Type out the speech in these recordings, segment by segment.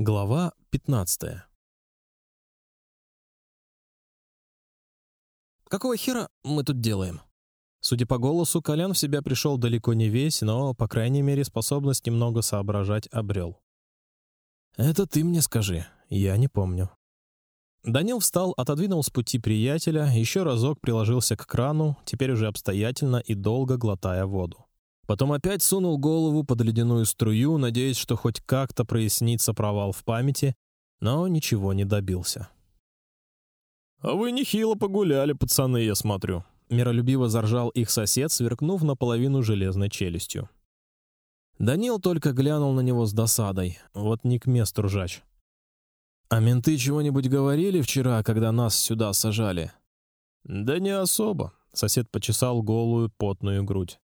Глава 15. Какого хера мы тут делаем? Судя по голосу, Колян в себя пришел далеко не весь, но по крайней мере способность немного соображать обрел. Это ты мне скажи, я не помню. Данил встал, отодвинул с пути приятеля, еще разок приложился к крану, теперь уже обстоятельно и долго глотая воду. Потом опять сунул голову под ледяную струю, надеясь, что хоть как-то прояснится провал в памяти, но ничего не добился. А вы нехило погуляли, пацаны, я смотрю. Миролюбиво заржал их сосед, сверкнув наполовину железной челюстью. Данил только глянул на него с досадой. Вот не к месту ржач. А менты чего-нибудь говорили вчера, когда нас сюда сажали? Да не особо. Сосед почесал голую потную грудь.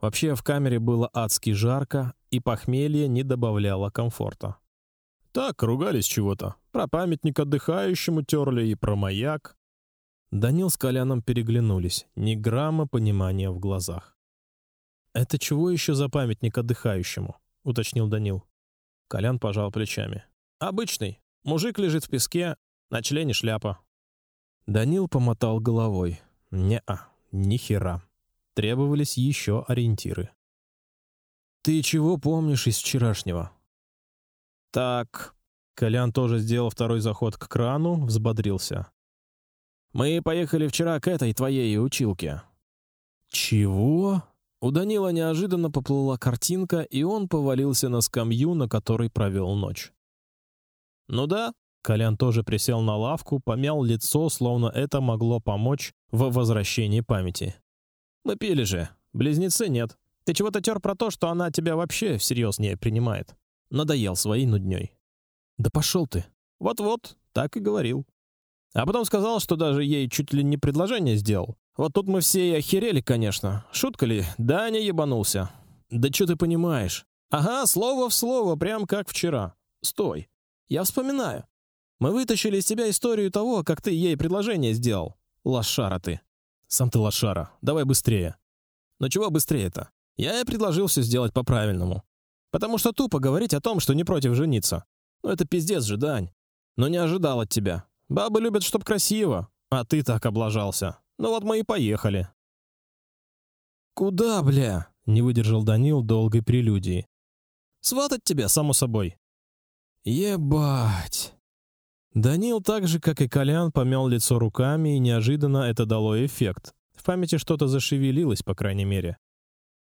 Вообще в камере было адски жарко, и похмелье не добавляло комфорта. Так ругались чего-то. Про памятник отдыхающему терли и про маяк. Данил с Коляном переглянулись, ни грамма понимания в глазах. Это чего еще за памятник отдыхающему? уточнил Данил. Колян пожал плечами. Обычный. Мужик лежит в песке, на члене шляпа. Данил помотал головой. Не а, ни хера требовались еще ориентиры. Ты чего помнишь из вчерашнего? Так, Колян тоже сделал второй заход к крану, взбодрился. Мы поехали вчера к этой твоей училке. Чего? У Данила неожиданно поплыла картинка, и он повалился на скамью, на которой провел ночь. Ну да, Колян тоже присел на лавку, помял лицо, словно это могло помочь в возвращении памяти. Мы пили же. Близнецы нет. Ты чего-то тер про то, что она тебя вообще всерьез не принимает. Надоел своей нудней. Да пошел ты. Вот-вот, так и говорил. А потом сказал, что даже ей чуть ли не предложение сделал. Вот тут мы все и охерели, конечно. Шутка ли? Да, не ебанулся. Да что ты понимаешь? Ага, слово в слово, прям как вчера. Стой, я вспоминаю. Мы вытащили из тебя историю того, как ты ей предложение сделал. Лошара ты. Сам ты лошара. Давай быстрее. Но чего быстрее-то? Я и предложил все сделать по-правильному. Потому что тупо говорить о том, что не против жениться. Ну это пиздец же, Дань. Но не ожидал от тебя. Бабы любят, чтоб красиво, а ты так облажался. Ну вот мы и поехали. Куда, бля? Не выдержал Данил долгой прелюдии. Сватать тебя, само собой. Ебать. Данил так же, как и Колян, помял лицо руками, и неожиданно это дало эффект. В памяти что-то зашевелилось, по крайней мере.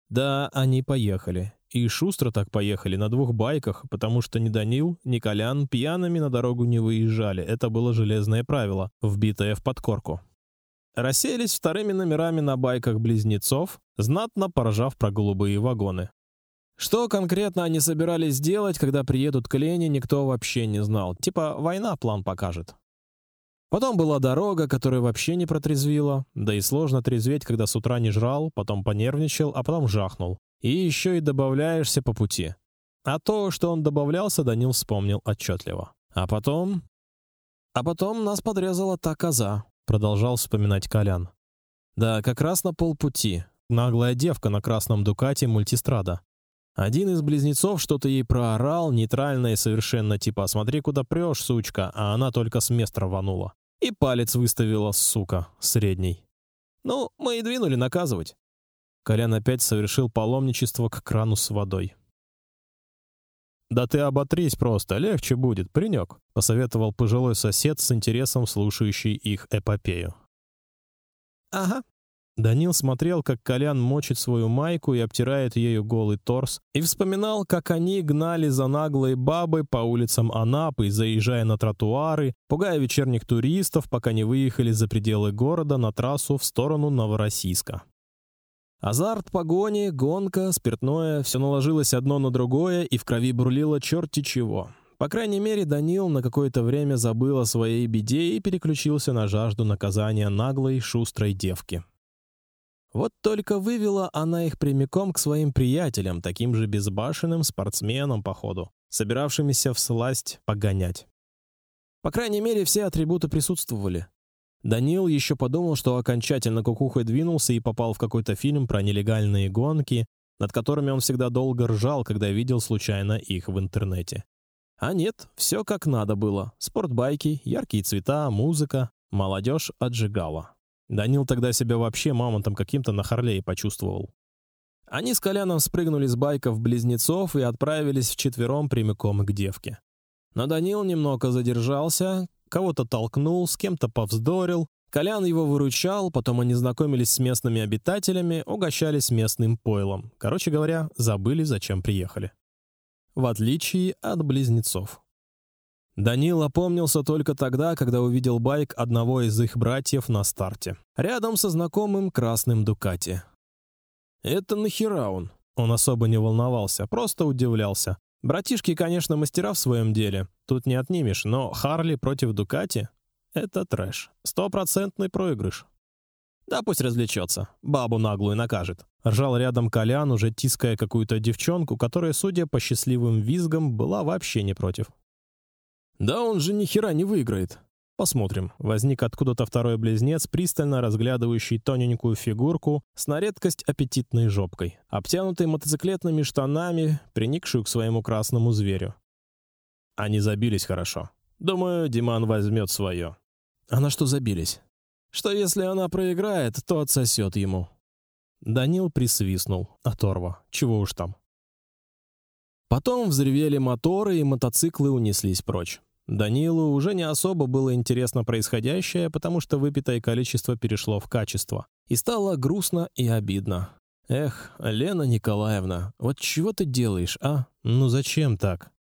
Да, они поехали. И шустро так поехали на двух байках, потому что ни Данил, ни Колян пьяными на дорогу не выезжали. Это было железное правило, вбитое в подкорку. Расселись вторыми номерами на байках близнецов, знатно поржав про голубые вагоны. Что конкретно они собирались делать, когда приедут к Лене, никто вообще не знал. Типа война план покажет. Потом была дорога, которая вообще не протрезвила, да и сложно трезветь, когда с утра не жрал, потом понервничал, а потом жахнул. И еще и добавляешься по пути. А то, что он добавлялся, Данил вспомнил отчетливо. А потом, а потом нас подрезала та коза, продолжал вспоминать Колян. Да, как раз на полпути. Наглая девка на красном Дукате мультистрада. Один из близнецов что-то ей проорал, нейтральное совершенно, типа «смотри, куда прешь, сучка», а она только с места рванула. И палец выставила, сука, средний. Ну, мы и двинули наказывать. Колян опять совершил паломничество к крану с водой. Да ты оботрись просто, легче будет, принёк, посоветовал пожилой сосед с интересом слушающий их эпопею. Ага, Данил смотрел, как Колян мочит свою майку и обтирает ею голый торс, и вспоминал, как они гнали за наглой бабой по улицам Анапы, заезжая на тротуары, пугая вечерних туристов, пока не выехали за пределы города на трассу в сторону Новороссийска. Азарт погони, гонка, спиртное, все наложилось одно на другое, и в крови бурлило черти чего. По крайней мере, Данил на какое-то время забыл о своей беде и переключился на жажду наказания наглой, шустрой девки. Вот только вывела она их прямиком к своим приятелям, таким же безбашенным спортсменам по ходу, собиравшимися в сласть погонять. По крайней мере, все атрибуты присутствовали. Данил еще подумал, что окончательно кукухой двинулся и попал в какой-то фильм про нелегальные гонки, над которыми он всегда долго ржал, когда видел случайно их в интернете. А нет, все как надо было. Спортбайки, яркие цвета, музыка, молодежь отжигала. Данил тогда себя вообще мамонтом каким-то на Харлее почувствовал. Они с Коляном спрыгнули с байков близнецов и отправились вчетвером прямиком к девке. Но Данил немного задержался, кого-то толкнул, с кем-то повздорил. Колян его выручал, потом они знакомились с местными обитателями, угощались местным пойлом. Короче говоря, забыли, зачем приехали. В отличие от близнецов. Данил опомнился только тогда, когда увидел байк одного из их братьев на старте, рядом со знакомым красным Дукати. Это нахера он? Он особо не волновался, просто удивлялся. Братишки, конечно, мастера в своем деле, тут не отнимешь, но Харли против Дукати — это трэш, стопроцентный проигрыш. Да пусть развлечется, бабу наглую накажет. Ржал рядом Колян, уже тиская какую-то девчонку, которая, судя по счастливым визгам, была вообще не против. Да он же ни хера не выиграет. Посмотрим. Возник откуда-то второй близнец, пристально разглядывающий тоненькую фигурку с на редкость аппетитной жопкой, обтянутой мотоциклетными штанами, приникшую к своему красному зверю. Они забились хорошо. Думаю, Диман возьмет свое. А на что забились? Что если она проиграет, то отсосет ему. Данил присвистнул. Оторва. Чего уж там. Потом взревели моторы и мотоциклы унеслись прочь. Данилу уже не особо было интересно происходящее, потому что выпитое количество перешло в качество, и стало грустно и обидно. Эх, Лена Николаевна, вот чего ты делаешь, а? Ну зачем так?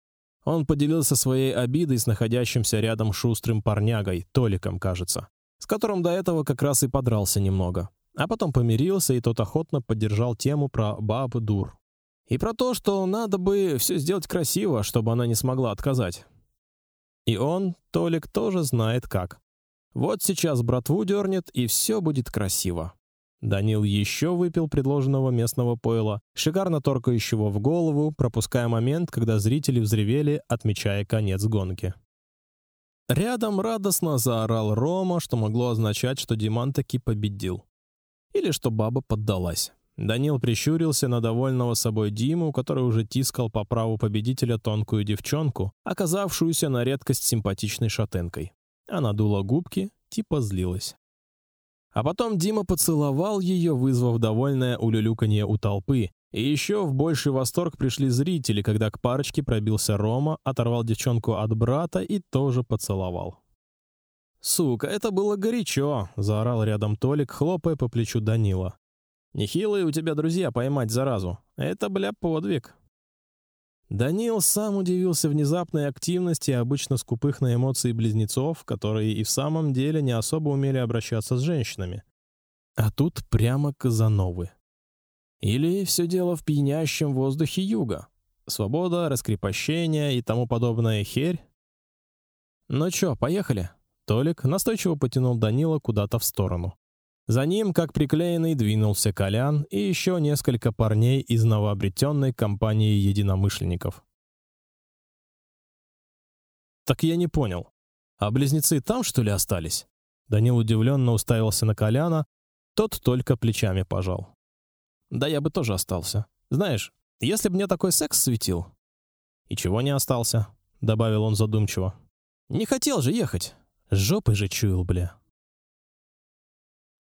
Он поделился своей обидой с находящимся рядом шустрым парнягой, Толиком, кажется, с которым до этого как раз и подрался немного, а потом помирился, и тот охотно поддержал тему про баб дур и про то, что надо бы все сделать красиво, чтобы она не смогла отказать. И он, Толик, тоже знает как. Вот сейчас братву дернет, и все будет красиво. Данил еще выпил предложенного местного пойла, шикарно торкающего в голову, пропуская момент, когда зрители взревели, отмечая конец гонки. Рядом радостно заорал Рома, что могло означать, что Диман таки победил, или что баба поддалась. Данил прищурился на довольного собой Диму, который уже тискал по праву победителя тонкую девчонку, оказавшуюся на редкость симпатичной шатенкой. Она дула губки, типа злилась. А потом Дима поцеловал ее, вызвав довольное улюлюканье у толпы. И еще в больший восторг пришли зрители, когда к парочке пробился Рома, оторвал девчонку от брата и тоже поцеловал. Сука, это было горячо, заорал рядом Толик, хлопая по плечу Данила. Нехилые у тебя друзья поймать заразу. Это бля подвиг. Данил сам удивился внезапной активности обычно скупых на эмоции близнецов, которые и в самом деле не особо умели обращаться с женщинами. А тут прямо Казановы. Или все дело в пьянящем воздухе юга, свобода, раскрепощение и тому подобная херь. Ну чё, поехали? Толик настойчиво потянул Данила куда-то в сторону. За ним, как приклеенный, двинулся Колян и еще несколько парней из новообретенной компании единомышленников. Так я не понял, а близнецы там что ли остались? Данил удивленно уставился на Коляна, тот только плечами пожал. Да я бы тоже остался. Знаешь, если бы мне такой секс светил. И чего не остался? добавил он задумчиво. Не хотел же ехать. Жопой же чуял, бля.